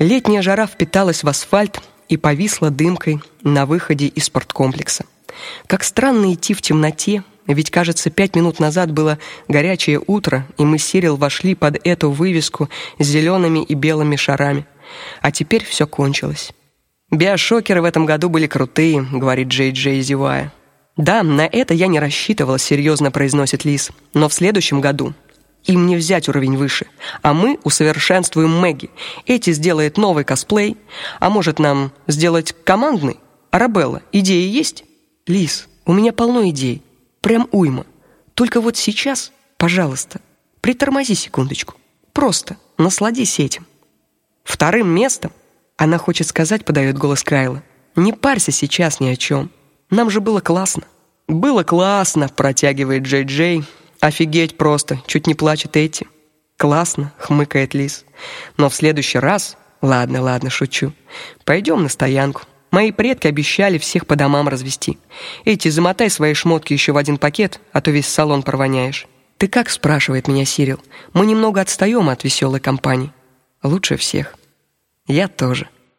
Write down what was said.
Летняя жара впиталась в асфальт и повисла дымкой на выходе из спорткомплекса. Как странно идти в темноте, ведь, кажется, пять минут назад было горячее утро, и мы с Сирил вошли под эту вывеску с зелеными и белыми шарами. А теперь все кончилось. Биошокеры в этом году были крутые, говорит Джей Джей зевая. Да, на это я не рассчитывала, серьезно произносит Лис. Но в следующем году им не взять уровень выше, а мы усовершенствуем Мэгги. Эти сделает новый косплей, а может нам сделать командный? Арабелла, идеи есть? Лис, у меня полно идей. Прям уйма. Только вот сейчас, пожалуйста, притормози секундочку. Просто насладись этим. Вторым местом, она хочет сказать, подает голос Кайла. Не парься сейчас ни о чем. Нам же было классно. Было классно, протягивает Джей-Джей. Офигеть просто, чуть не плачет Эти. Классно, хмыкает Лис. Но в следующий раз, ладно, ладно, шучу. Пойдем на стоянку. Мои предки обещали всех по домам развести. Эти, замотай свои шмотки еще в один пакет, а то весь салон провоняешь. Ты как, спрашивает меня Сирил. Мы немного отстаем от веселой компании. Лучше всех. Я тоже.